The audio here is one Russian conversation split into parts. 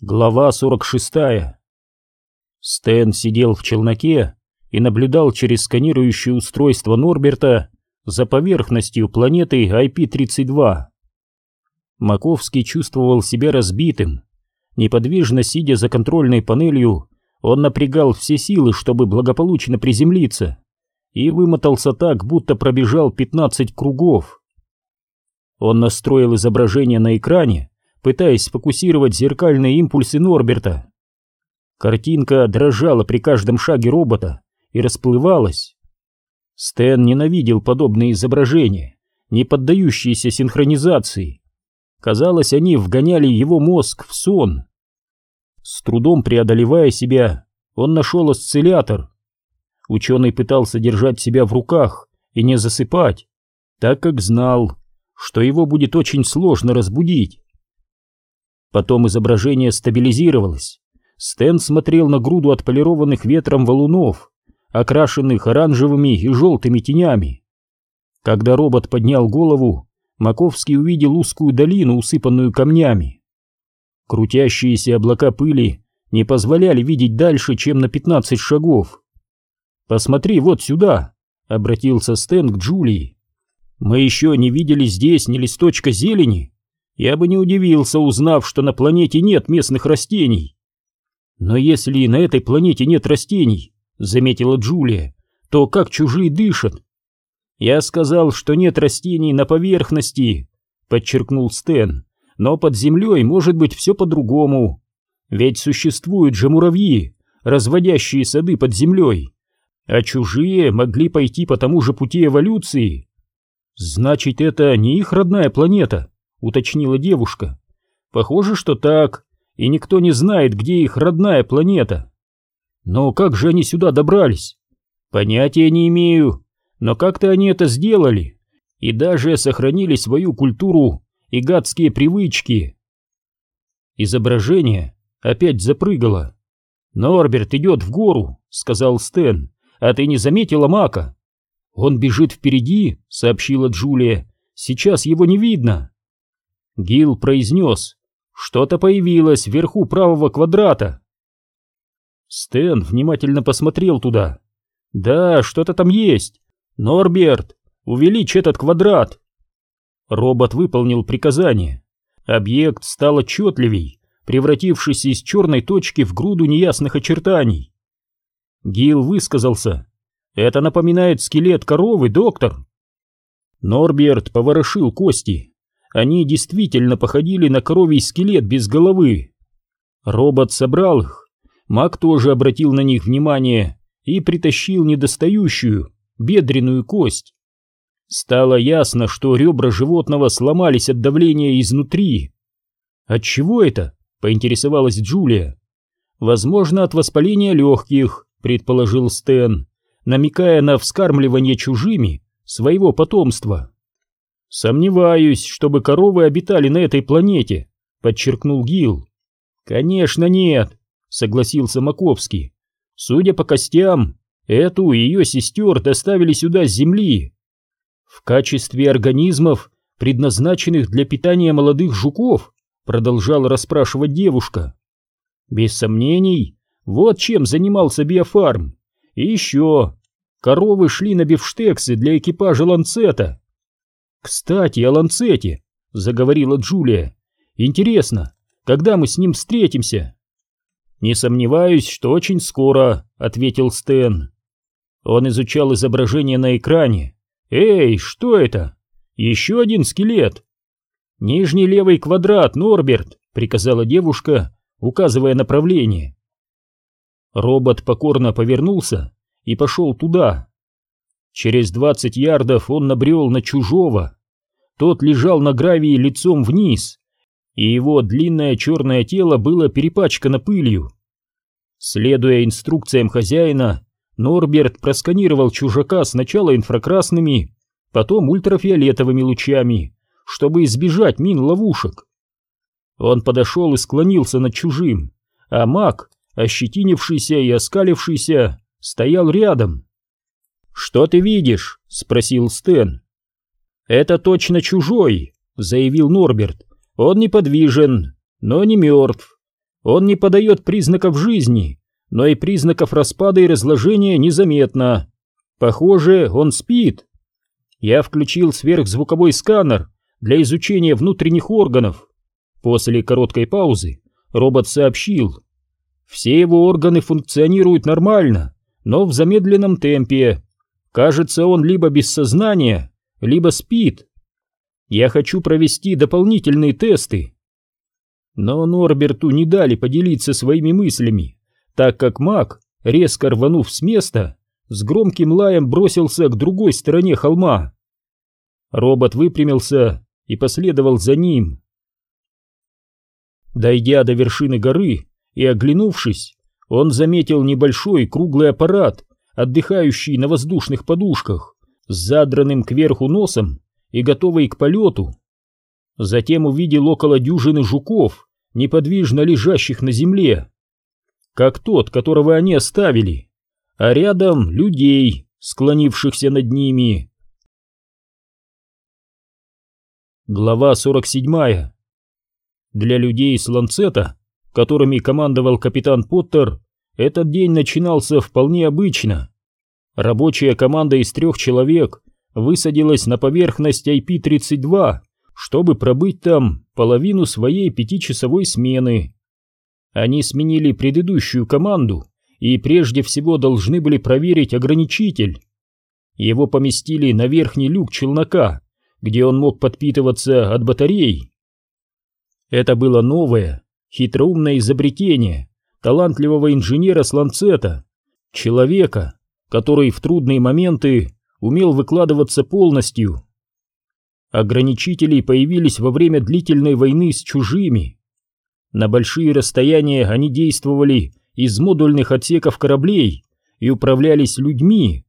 Глава 46. Стэн сидел в челноке и наблюдал через сканирующее устройство Норберта за поверхностью планеты IP-32. Маковский чувствовал себя разбитым. Неподвижно сидя за контрольной панелью, он напрягал все силы, чтобы благополучно приземлиться, и вымотался так, будто пробежал 15 кругов. Он настроил изображение на экране, пытаясь сфокусировать зеркальные импульсы Норберта. Картинка дрожала при каждом шаге робота и расплывалась. Стэн ненавидел подобные изображения, не поддающиеся синхронизации. Казалось, они вгоняли его мозг в сон. С трудом преодолевая себя, он нашел осциллятор. Ученый пытался держать себя в руках и не засыпать, так как знал, что его будет очень сложно разбудить. Потом изображение стабилизировалось. Стэн смотрел на груду отполированных ветром валунов, окрашенных оранжевыми и желтыми тенями. Когда робот поднял голову, Маковский увидел узкую долину, усыпанную камнями. Крутящиеся облака пыли не позволяли видеть дальше, чем на 15 шагов. «Посмотри вот сюда», — обратился Стэн к Джулии. «Мы еще не видели здесь ни листочка зелени, я бы не удивился, узнав, что на планете нет местных растений. Но если на этой планете нет растений, заметила Джулия, то как чужие дышат? Я сказал, что нет растений на поверхности, подчеркнул Стэн, но под землей может быть все по-другому. Ведь существуют же муравьи, разводящие сады под землей, а чужие могли пойти по тому же пути эволюции. Значит, это не их родная планета, — уточнила девушка. «Похоже, что так, и никто не знает, где их родная планета. Но как же они сюда добрались? Понятия не имею, но как-то они это сделали, и даже сохранили свою культуру и гадские привычки». Изображение опять запрыгало. «Норберт идет в гору», — сказал Стэн, — «а ты не заметила Мака?» «Он бежит впереди», — сообщила Джулия. «Сейчас его не видно». Гил произнес «Что-то появилось вверху правого квадрата». Стэн внимательно посмотрел туда. «Да, что-то там есть. Норберт, увеличь этот квадрат». Робот выполнил приказание. Объект стал отчетливей, превратившись из черной точки в груду неясных очертаний. Гил высказался. «Это напоминает скелет коровы, доктор». Норберт поворошил кости. Они действительно походили на коровий скелет без головы. Робот собрал их. Мак тоже обратил на них внимание и притащил недостающую, бедренную кость. Стало ясно, что ребра животного сломались от давления изнутри. От чего это? поинтересовалась Джулия. Возможно, от воспаления легких, предположил Стэн, намекая на вскармливание чужими своего потомства. «Сомневаюсь, чтобы коровы обитали на этой планете», — подчеркнул Гил. «Конечно нет», — согласился Маковский. «Судя по костям, эту и ее сестер доставили сюда с Земли. В качестве организмов, предназначенных для питания молодых жуков», — продолжала расспрашивать девушка. «Без сомнений, вот чем занимался биофарм. И еще, коровы шли на бифштексы для экипажа ланцета». «Кстати, о Ланцете», — заговорила Джулия. «Интересно, когда мы с ним встретимся?» «Не сомневаюсь, что очень скоро», — ответил Стэн. Он изучал изображение на экране. «Эй, что это? Еще один скелет!» «Нижний левый квадрат, Норберт!» — приказала девушка, указывая направление. Робот покорно повернулся и пошел туда. Через двадцать ярдов он набрел на чужого. Тот лежал на гравии лицом вниз, и его длинное черное тело было перепачкано пылью. Следуя инструкциям хозяина, Норберт просканировал чужака сначала инфракрасными, потом ультрафиолетовыми лучами, чтобы избежать мин-ловушек. Он подошел и склонился над чужим, а маг, ощетинившийся и оскалившийся, стоял рядом. «Что ты видишь?» — спросил Стэн. «Это точно чужой», — заявил Норберт. «Он неподвижен, но не мертв. Он не подает признаков жизни, но и признаков распада и разложения незаметно. Похоже, он спит. Я включил сверхзвуковой сканер для изучения внутренних органов. После короткой паузы робот сообщил. Все его органы функционируют нормально, но в замедленном темпе. Кажется, он либо без сознания, либо спит. Я хочу провести дополнительные тесты. Но Норберту не дали поделиться своими мыслями, так как маг, резко рванув с места, с громким лаем бросился к другой стороне холма. Робот выпрямился и последовал за ним. Дойдя до вершины горы и оглянувшись, он заметил небольшой круглый аппарат, отдыхающий на воздушных подушках, с задранным кверху носом и готовый к полету. Затем увидел около дюжины жуков, неподвижно лежащих на земле, как тот, которого они оставили, а рядом людей, склонившихся над ними. Глава 47. Для людей с Ланцета, которыми командовал капитан Поттер, этот день начинался вполне обычно. Рабочая команда из трех человек высадилась на поверхность IP-32, чтобы пробыть там половину своей пятичасовой смены. Они сменили предыдущую команду и прежде всего должны были проверить ограничитель. Его поместили на верхний люк челнока, где он мог подпитываться от батарей. Это было новое, хитроумное изобретение талантливого инженера с Ланцета, человека, который в трудные моменты умел выкладываться полностью. Ограничители появились во время длительной войны с чужими. На большие расстояния они действовали из модульных отсеков кораблей и управлялись людьми,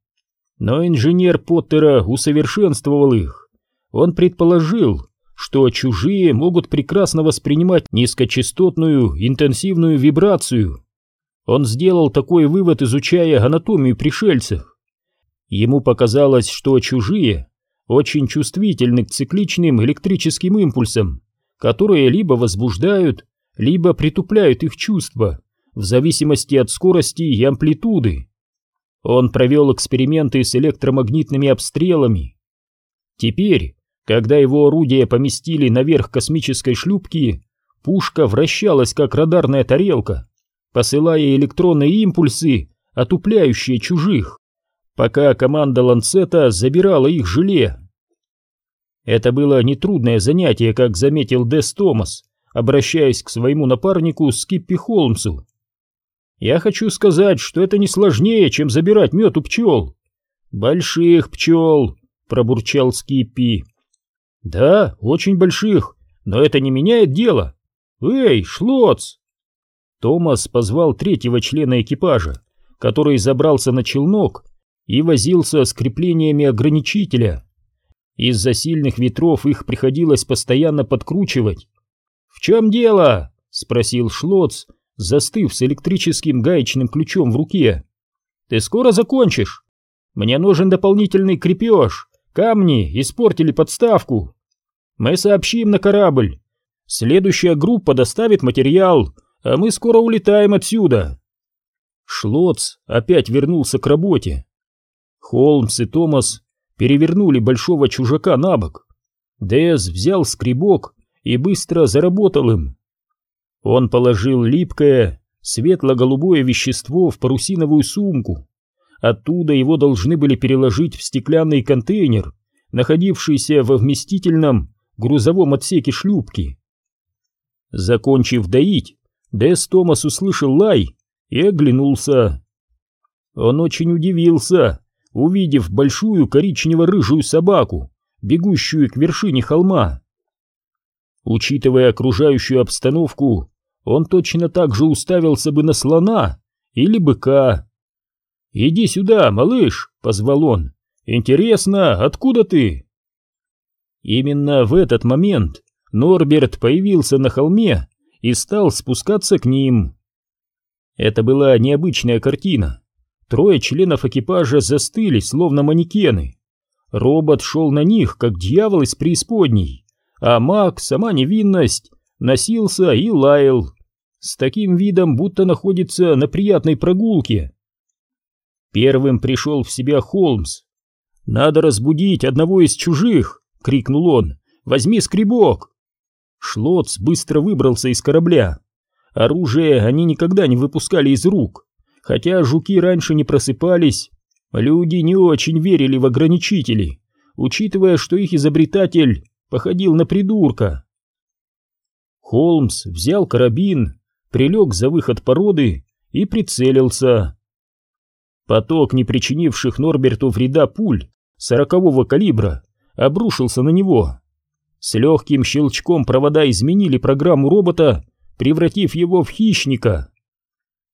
но инженер Поттера усовершенствовал их. Он предположил, что чужие могут прекрасно воспринимать низкочастотную интенсивную вибрацию. Он сделал такой вывод, изучая анатомию пришельцев. Ему показалось, что чужие очень чувствительны к цикличным электрическим импульсам, которые либо возбуждают, либо притупляют их чувства, в зависимости от скорости и амплитуды. Он провел эксперименты с электромагнитными обстрелами. Теперь, когда его орудия поместили наверх космической шлюпки, пушка вращалась как радарная тарелка, посылая электронные импульсы, отупляющие чужих, пока команда Ланцета забирала их желе. Это было нетрудное занятие, как заметил Дес Томас, обращаясь к своему напарнику Скиппи Холмсу. «Я хочу сказать, что это не сложнее, чем забирать мед у пчел». «Больших пчел», — пробурчал Скиппи. «Да, очень больших, но это не меняет дело. Эй, Шлоц!» Томас позвал третьего члена экипажа, который забрался на челнок и возился с креплениями ограничителя. Из-за сильных ветров их приходилось постоянно подкручивать. «В чем дело?» — спросил Шлоц, застыв с электрическим гаечным ключом в руке. «Ты скоро закончишь? Мне нужен дополнительный крепеж. Камни испортили подставку. Мы сообщим на корабль. Следующая группа доставит материал, а мы скоро улетаем отсюда. Шлоц опять вернулся к работе. Холмс и Томас перевернули большого чужака на бок. Дэз взял скребок и быстро заработал им. Он положил липкое, светло-голубое вещество в парусиновую сумку. Оттуда его должны были переложить в стеклянный контейнер, находившийся во вместительном грузовом отсеке шлюпки. Закончив доить, Дэс Томас услышал лай и оглянулся. Он очень удивился, увидев большую коричнево-рыжую собаку, бегущую к вершине холма. Учитывая окружающую обстановку, он точно так же уставился бы на слона или быка. «Иди сюда, малыш!» — позвал он. «Интересно, откуда ты?» Именно в этот момент Норберт появился на холме и стал спускаться к ним. Это была необычная картина. Трое членов экипажа застыли, словно манекены. Робот шел на них, как дьявол из преисподней, а маг, сама невинность, носился и лаял. с таким видом, будто находится на приятной прогулке. Первым пришел в себя Холмс. «Надо разбудить одного из чужих!» — крикнул он. «Возьми скребок!» Шлоц быстро выбрался из корабля. Оружие они никогда не выпускали из рук. Хотя жуки раньше не просыпались, люди не очень верили в ограничители, учитывая, что их изобретатель походил на придурка. Холмс взял карабин, прилег за выход породы и прицелился. Поток не причинивших Норберту вреда пуль сорокового калибра обрушился на него. С легким щелчком провода изменили программу робота, превратив его в хищника.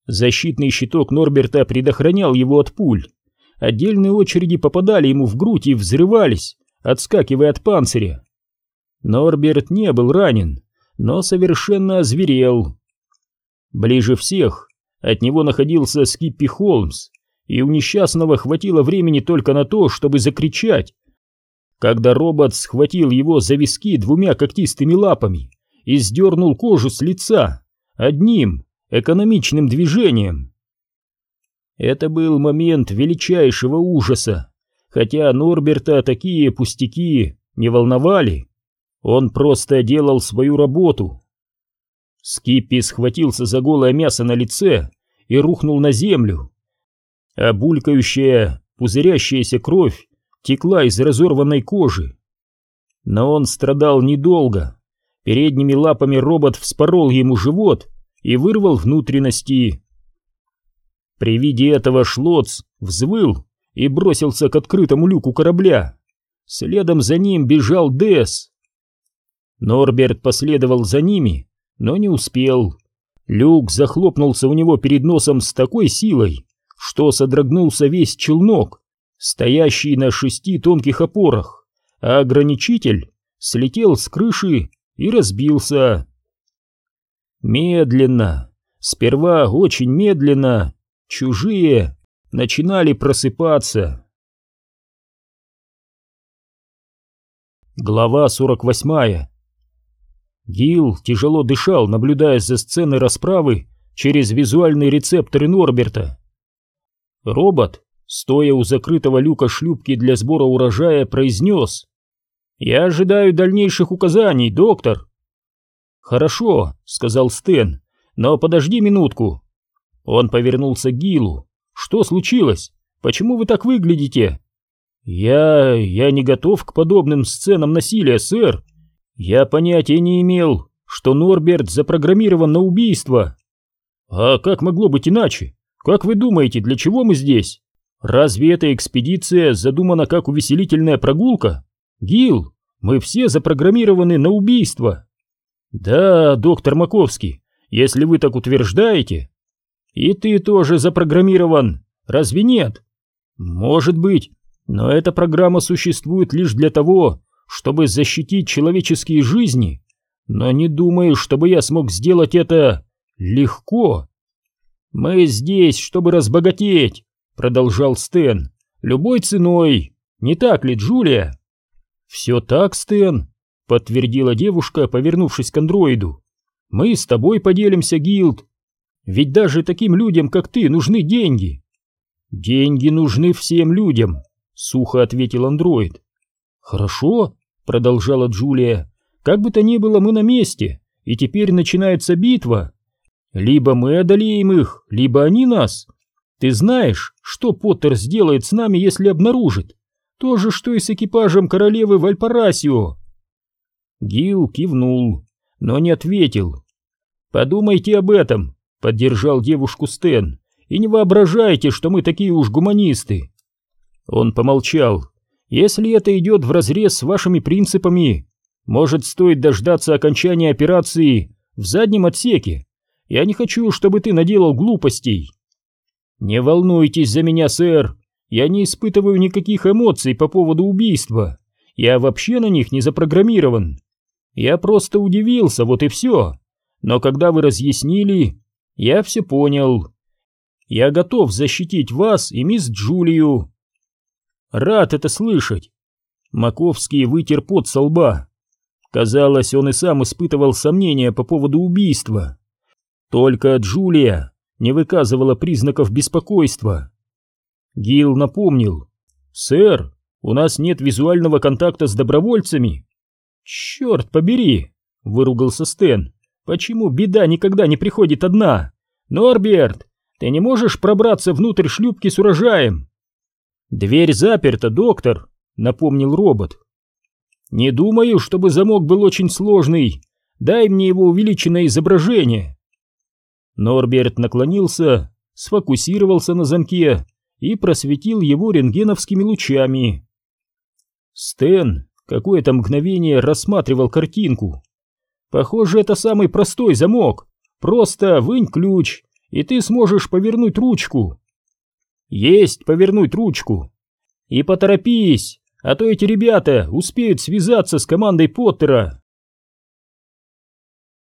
Защитный щиток Норберта предохранял его от пуль. Отдельные очереди попадали ему в грудь и взрывались, отскакивая от панциря. Норберт не был ранен, но совершенно озверел. Ближе всех от него находился Скиппи Холмс, и у несчастного хватило времени только на то, чтобы закричать. Когда робот схватил его за виски двумя когтистыми лапами и сдернул кожу с лица одним экономичным движением. Это был момент величайшего ужаса, хотя Норберта такие пустяки не волновали. Он просто делал свою работу. Скиппи схватился за голое мясо на лице и рухнул на землю, а булькающая, пузырящаяся кровь текла из разорванной кожи. Но он страдал недолго. Передними лапами робот вспорол ему живот и вырвал внутренности. При виде этого Шлоц взвыл и бросился к открытому люку корабля. Следом за ним бежал Дес. Норберт последовал за ними, но не успел. Люк захлопнулся у него перед носом с такой силой, что содрогнулся весь челнок, стоящий на шести тонких опорах, а ограничитель слетел с крыши и разбился. Медленно, сперва очень медленно, чужие начинали просыпаться. Глава 48 Гил тяжело дышал, наблюдая за сценой расправы через визуальные рецепторы Норберта. Робот, стоя у закрытого люка шлюпки для сбора урожая, произнес «Я ожидаю дальнейших указаний, доктор». «Хорошо», — сказал Стэн, — «но подожди минутку». Он повернулся к Гилу. «Что случилось? Почему вы так выглядите?» «Я... я не готов к подобным сценам насилия, сэр. Я понятия не имел, что Норберт запрограммирован на убийство». «А как могло быть иначе? Как вы думаете, для чего мы здесь? Разве эта экспедиция задумана как увеселительная прогулка? Гил, мы все запрограммированы на убийство. Да, доктор Маковский, если вы так утверждаете. И ты тоже запрограммирован, разве нет? Может быть, но эта программа существует лишь для того, чтобы защитить человеческие жизни. Но не думаю, чтобы я смог сделать это легко. «Мы здесь, чтобы разбогатеть», — продолжал Стэн, — «любой ценой. Не так ли, Джулия?» «Все так, Стэн», — подтвердила девушка, повернувшись к андроиду. «Мы с тобой поделимся, Гилд. Ведь даже таким людям, как ты, нужны деньги». «Деньги нужны всем людям», — сухо ответил андроид. «Хорошо», — продолжала Джулия, — «как бы то ни было, мы на месте, и теперь начинается битва». Либо мы одолеем их, либо они нас. Ты знаешь, что Поттер сделает с нами, если обнаружит? То же, что и с экипажем королевы Вальпарасио. Гил кивнул, но не ответил. «Подумайте об этом», — поддержал девушку Стэн, «и не воображайте, что мы такие уж гуманисты». Он помолчал. «Если это идет вразрез с вашими принципами, может, стоит дождаться окончания операции в заднем отсеке я не хочу, чтобы ты наделал глупостей. Не волнуйтесь за меня, сэр. Я не испытываю никаких эмоций по поводу убийства. Я вообще на них не запрограммирован. Я просто удивился, вот и все. Но когда вы разъяснили, я все понял. Я готов защитить вас и мисс Джулию. Рад это слышать. Маковский вытер пот со лба. Казалось, он и сам испытывал сомнения по поводу убийства. Только Джулия не выказывала признаков беспокойства. Гил напомнил. «Сэр, у нас нет визуального контакта с добровольцами». «Черт побери!» — выругался Стэн. «Почему беда никогда не приходит одна? Норберт, ты не можешь пробраться внутрь шлюпки с урожаем?» «Дверь заперта, доктор», — напомнил робот. «Не думаю, чтобы замок был очень сложный. Дай мне его увеличенное изображение». Норберт наклонился, сфокусировался на замке и просветил его рентгеновскими лучами. Стэн какое-то мгновение рассматривал картинку. Похоже, это самый простой замок. Просто вынь ключ, и ты сможешь повернуть ручку. Есть повернуть ручку. И поторопись, а то эти ребята успеют связаться с командой Поттера.